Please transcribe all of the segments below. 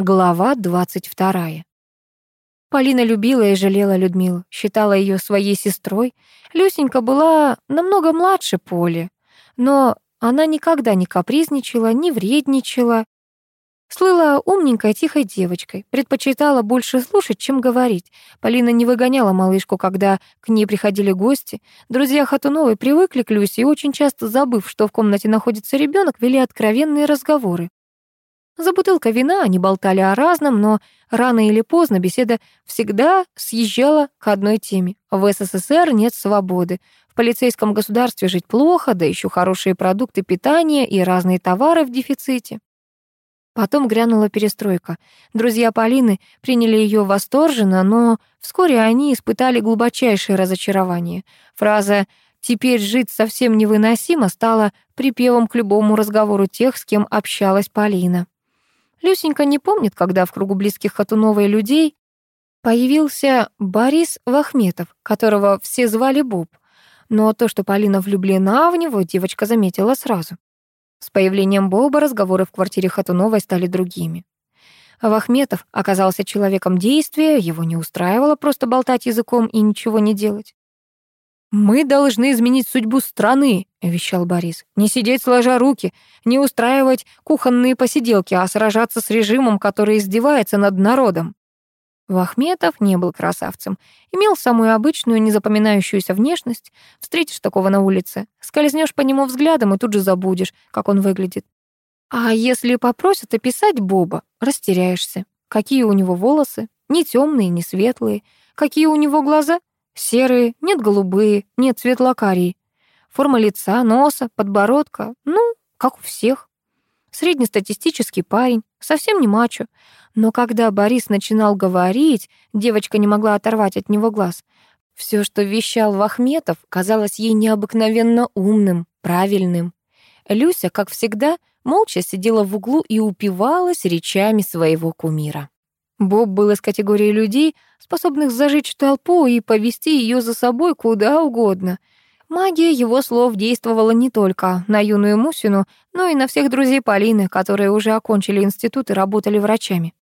Глава 22. Полина любила и жалела Людмилу, считала ее своей сестрой. Люсенька была намного младше Поли, но она никогда не капризничала, не вредничала. Слыла умненькой, тихой девочкой, предпочитала больше слушать, чем говорить. Полина не выгоняла малышку, когда к ней приходили гости. Друзья Хатуновой привыкли к Люсе и очень часто, забыв, что в комнате находится ребенок, вели откровенные разговоры. За бутылкой вина они болтали о разном, но рано или поздно беседа всегда съезжала к одной теме. В СССР нет свободы. В полицейском государстве жить плохо, да еще хорошие продукты питания и разные товары в дефиците. Потом грянула перестройка. Друзья Полины приняли ее восторженно, но вскоре они испытали глубочайшее разочарование. Фраза «теперь жить совсем невыносимо» стала припевом к любому разговору тех, с кем общалась Полина. Люсенька не помнит, когда в кругу близких Хатуновой людей появился Борис Вахметов, которого все звали Боб. Но то, что Полина влюблена в него, девочка заметила сразу. С появлением Боба разговоры в квартире Хатуновой стали другими. Вахметов оказался человеком действия, его не устраивало просто болтать языком и ничего не делать. «Мы должны изменить судьбу страны», — вещал Борис. «Не сидеть сложа руки, не устраивать кухонные посиделки, а сражаться с режимом, который издевается над народом». Вахметов не был красавцем. Имел самую обычную, незапоминающуюся внешность. Встретишь такого на улице, скользнешь по нему взглядом и тут же забудешь, как он выглядит. А если попросят описать Боба, растеряешься. Какие у него волосы? Не темные, не светлые. Какие у него глаза? Серые, нет голубые, нет светлокарие. Форма лица, носа, подбородка, ну, как у всех. Среднестатистический парень, совсем не мачо. Но когда Борис начинал говорить, девочка не могла оторвать от него глаз. Все, что вещал Вахметов, казалось ей необыкновенно умным, правильным. Люся, как всегда, молча сидела в углу и упивалась речами своего кумира. Боб был из категории людей, способных зажечь толпу и повести ее за собой куда угодно. Магия его слов действовала не только на юную Мусину, но и на всех друзей Полины, которые уже окончили институт и работали врачами.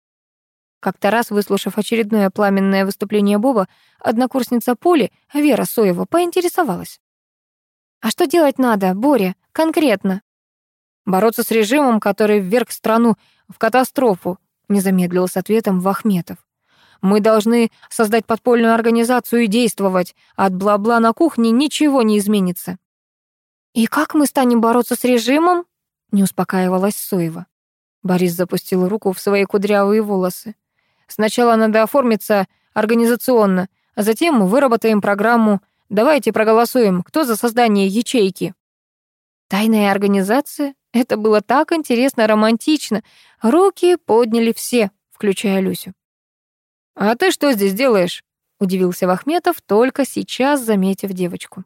Как-то раз, выслушав очередное пламенное выступление Боба, однокурсница Поли, Вера Соева, поинтересовалась. «А что делать надо, Боря, конкретно?» «Бороться с режимом, который вверг страну в катастрофу, не замедлил с ответом Вахметов. Мы должны создать подпольную организацию и действовать. От бла-бла на кухне ничего не изменится. И как мы станем бороться с режимом? Не успокаивалась Соева. Борис запустил руку в свои кудрявые волосы. Сначала надо оформиться организационно, а затем мы выработаем программу. Давайте проголосуем, кто за создание ячейки. Тайная организация? Это было так интересно, романтично. Руки подняли все, включая Люсю. «А ты что здесь делаешь?» — удивился Вахметов, только сейчас заметив девочку.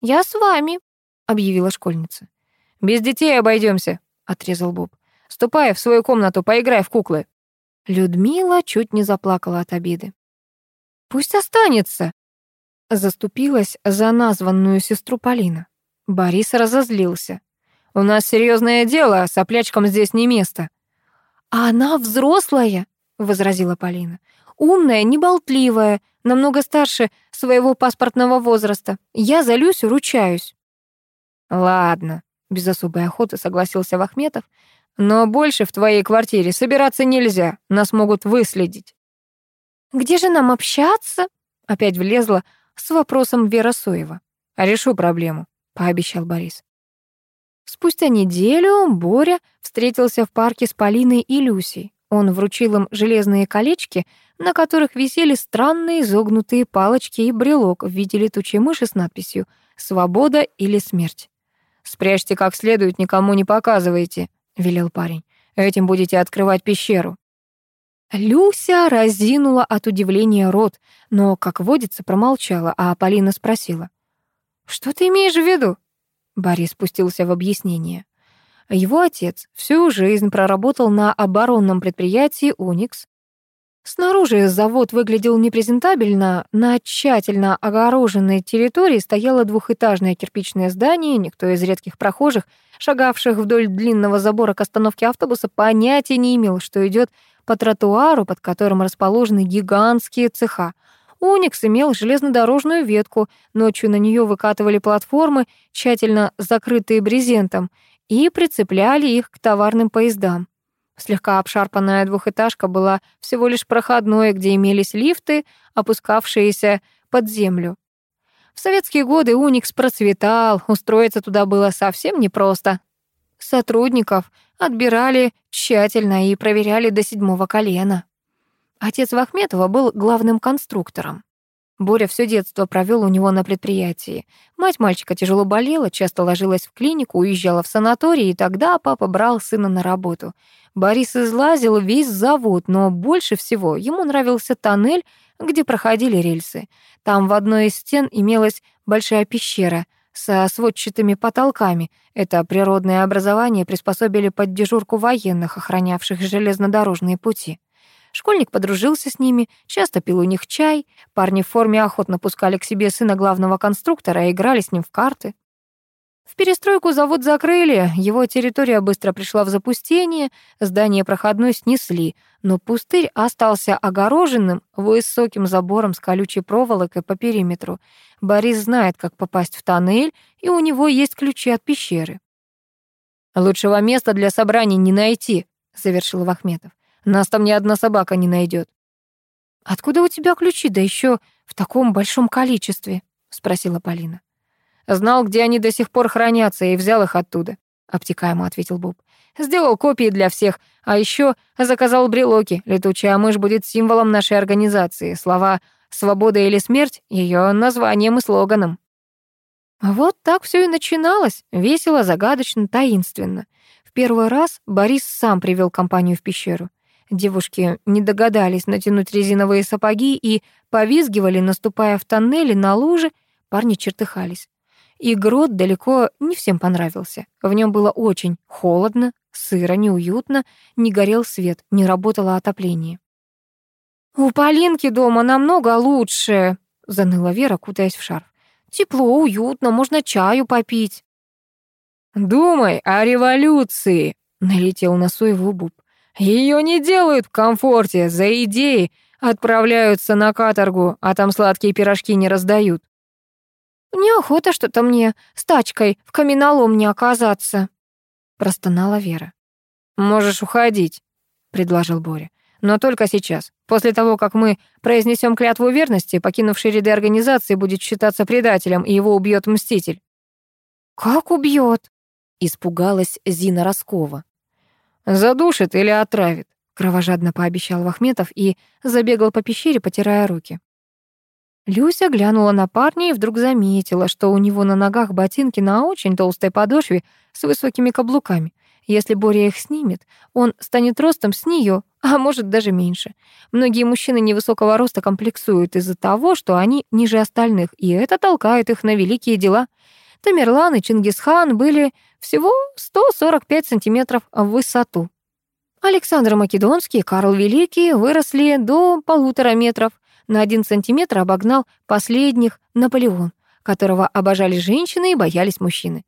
«Я с вами», — объявила школьница. «Без детей обойдемся, отрезал Боб. «Ступай в свою комнату, поиграй в куклы». Людмила чуть не заплакала от обиды. «Пусть останется», — заступилась за названную сестру Полина. Борис разозлился. У нас серьезное дело, соплячкам здесь не место». «А она взрослая», — возразила Полина. «Умная, неболтливая, намного старше своего паспортного возраста. Я за Люсю ручаюсь». «Ладно», — без особой охоты согласился Вахметов. «Но больше в твоей квартире собираться нельзя, нас могут выследить». «Где же нам общаться?» — опять влезла с вопросом Вера Соева. «Решу проблему», — пообещал Борис. Спустя неделю Боря встретился в парке с Полиной и Люсей. Он вручил им железные колечки, на которых висели странные изогнутые палочки и брелок в виде летучей мыши с надписью «Свобода или смерть». «Спрячьте как следует, никому не показывайте», — велел парень. «Этим будете открывать пещеру». Люся разинула от удивления рот, но, как водится, промолчала, а Полина спросила. «Что ты имеешь в виду?» Борис спустился в объяснение. Его отец всю жизнь проработал на оборонном предприятии «Уникс». Снаружи завод выглядел непрезентабельно, на тщательно огороженной территории стояло двухэтажное кирпичное здание, никто из редких прохожих, шагавших вдоль длинного забора к остановке автобуса, понятия не имел, что идет по тротуару, под которым расположены гигантские цеха. Уникс имел железнодорожную ветку, ночью на нее выкатывали платформы, тщательно закрытые брезентом, и прицепляли их к товарным поездам. Слегка обшарпанная двухэтажка была всего лишь проходной, где имелись лифты, опускавшиеся под землю. В советские годы Уникс процветал, устроиться туда было совсем непросто. Сотрудников отбирали тщательно и проверяли до седьмого колена. Отец Вахметова был главным конструктором. Боря все детство провел у него на предприятии. Мать мальчика тяжело болела, часто ложилась в клинику, уезжала в санаторий, и тогда папа брал сына на работу. Борис излазил весь завод, но больше всего ему нравился тоннель, где проходили рельсы. Там в одной из стен имелась большая пещера со сводчатыми потолками. Это природное образование приспособили под дежурку военных, охранявших железнодорожные пути. Школьник подружился с ними, часто пил у них чай. Парни в форме охотно пускали к себе сына главного конструктора и играли с ним в карты. В перестройку завод закрыли, его территория быстро пришла в запустение, здание проходной снесли, но пустырь остался огороженным высоким забором с колючей проволокой по периметру. Борис знает, как попасть в тоннель, и у него есть ключи от пещеры. «Лучшего места для собраний не найти», — завершил Вахметов. Нас там ни одна собака не найдет. «Откуда у тебя ключи, да еще в таком большом количестве?» — спросила Полина. «Знал, где они до сих пор хранятся, и взял их оттуда», — обтекаемо ответил Боб. «Сделал копии для всех, а еще заказал брелоки. Летучая мышь будет символом нашей организации. Слова «свобода» или «смерть» — ее названием и слоганом». Вот так все и начиналось, весело, загадочно, таинственно. В первый раз Борис сам привел компанию в пещеру. Девушки не догадались натянуть резиновые сапоги и повизгивали, наступая в тоннели на лужи, парни чертыхались. И грот далеко не всем понравился. В нем было очень холодно, сыро, неуютно, не горел свет, не работало отопление. «У Полинки дома намного лучше», — заныла Вера, кутаясь в шарф. «Тепло, уютно, можно чаю попить». «Думай о революции», — налетел на Соеву Буб. Ее не делают в комфорте, за идеи отправляются на каторгу, а там сладкие пирожки не раздают. «Неохота что-то мне с тачкой в каменолом не оказаться», — простонала Вера. «Можешь уходить», — предложил Боря. «Но только сейчас. После того, как мы произнесем клятву верности, покинувший ряды организации будет считаться предателем, и его убьет мститель». «Как убьет? испугалась Зина Роскова. «Задушит или отравит», — кровожадно пообещал Вахметов и забегал по пещере, потирая руки. Люся глянула на парня и вдруг заметила, что у него на ногах ботинки на очень толстой подошве с высокими каблуками. Если Боря их снимет, он станет ростом с нее, а может даже меньше. Многие мужчины невысокого роста комплексуют из-за того, что они ниже остальных, и это толкает их на великие дела. Тамерлан и Чингисхан были всего 145 сантиметров в высоту. Александр Македонский и Карл Великий выросли до полутора метров. На один сантиметр обогнал последних Наполеон, которого обожали женщины и боялись мужчины.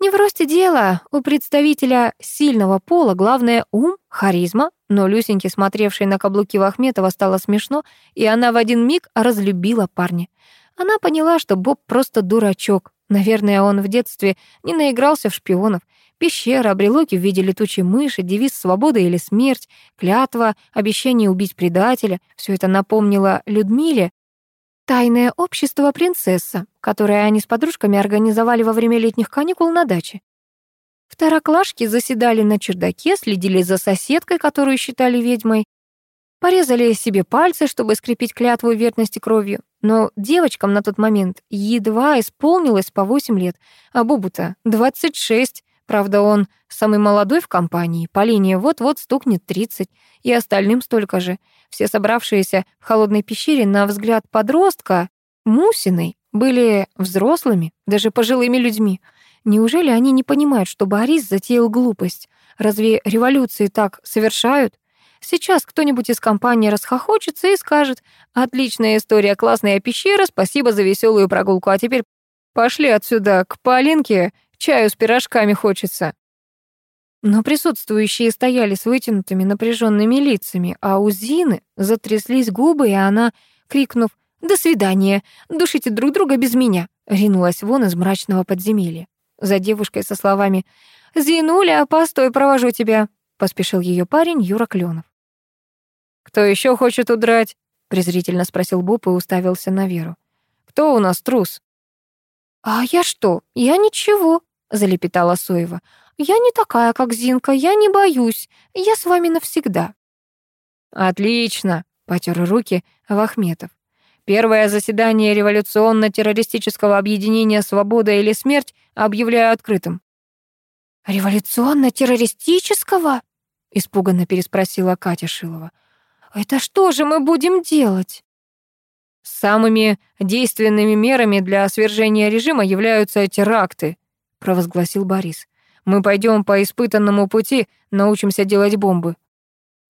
Не в росте дело, у представителя сильного пола главное ум, харизма, но Люсеньке, смотревшей на каблуки Вахметова, стало смешно, и она в один миг разлюбила парня. Она поняла, что Боб просто дурачок, Наверное, он в детстве не наигрался в шпионов. Пещера, брелоки в виде летучей мыши, девиз «Свобода или смерть», клятва, обещание убить предателя — все это напомнило Людмиле тайное общество принцесса, которое они с подружками организовали во время летних каникул на даче. Второклашки заседали на чердаке, следили за соседкой, которую считали ведьмой, порезали себе пальцы, чтобы скрепить клятву верности кровью. Но девочкам на тот момент едва исполнилось по 8 лет, а Бубу-то 26. Правда, он самый молодой в компании, Полине вот-вот стукнет 30, и остальным столько же. Все собравшиеся в холодной пещере на взгляд подростка, Мусиной, были взрослыми, даже пожилыми людьми. Неужели они не понимают, что Борис затеял глупость? Разве революции так совершают? Сейчас кто-нибудь из компании расхохочется и скажет «Отличная история, классная пещера, спасибо за веселую прогулку, а теперь пошли отсюда, к Полинке, чаю с пирожками хочется». Но присутствующие стояли с вытянутыми напряженными лицами, а у Зины затряслись губы, и она, крикнув «До свидания! Душите друг друга без меня!» ринулась вон из мрачного подземелья. За девушкой со словами «Зинуля, постой, провожу тебя!» поспешил ее парень Юра Клёнов. «Кто еще хочет удрать?» презрительно спросил Боб и уставился на Веру. «Кто у нас трус?» «А я что? Я ничего», — залепетала Соева. «Я не такая, как Зинка, я не боюсь. Я с вами навсегда». «Отлично», — потер руки Вахметов. «Первое заседание революционно-террористического объединения «Свобода или смерть» объявляю открытым». «Революционно-террористического?» — испуганно переспросила Катя Шилова. «Это что же мы будем делать?» «Самыми действенными мерами для свержения режима являются теракты», — провозгласил Борис. «Мы пойдем по испытанному пути, научимся делать бомбы».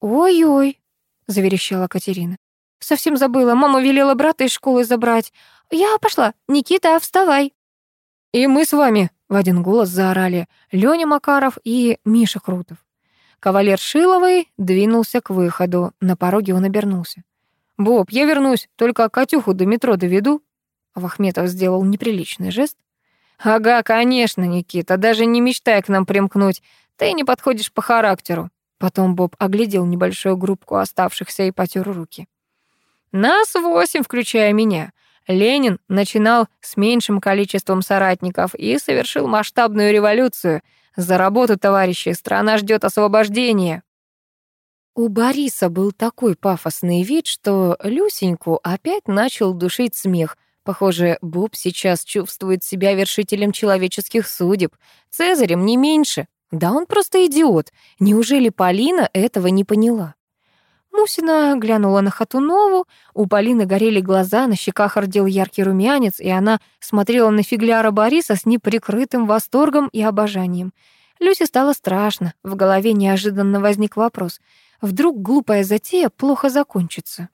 «Ой-ой», — заверещала Катерина. «Совсем забыла. Мама велела брата из школы забрать. Я пошла. Никита, вставай». «И мы с вами», — в один голос заорали Лёня Макаров и Миша Крутов. Кавалер Шиловой двинулся к выходу. На пороге он обернулся. «Боб, я вернусь, только Катюху до метро доведу». Вахметов сделал неприличный жест. «Ага, конечно, Никита, даже не мечтай к нам примкнуть. Ты не подходишь по характеру». Потом Боб оглядел небольшую группку оставшихся и потер руки. «Нас восемь, включая меня. Ленин начинал с меньшим количеством соратников и совершил масштабную революцию — за работу, товарищи, страна ждет освобождения. У Бориса был такой пафосный вид, что Люсеньку опять начал душить смех. Похоже, Боб сейчас чувствует себя вершителем человеческих судеб, Цезарем не меньше. Да он просто идиот. Неужели Полина этого не поняла? Мусина глянула на Хатунову, у Полины горели глаза, на щеках родил яркий румянец, и она смотрела на фигляра Бориса с неприкрытым восторгом и обожанием. Люсе стало страшно, в голове неожиданно возник вопрос. Вдруг глупая затея плохо закончится?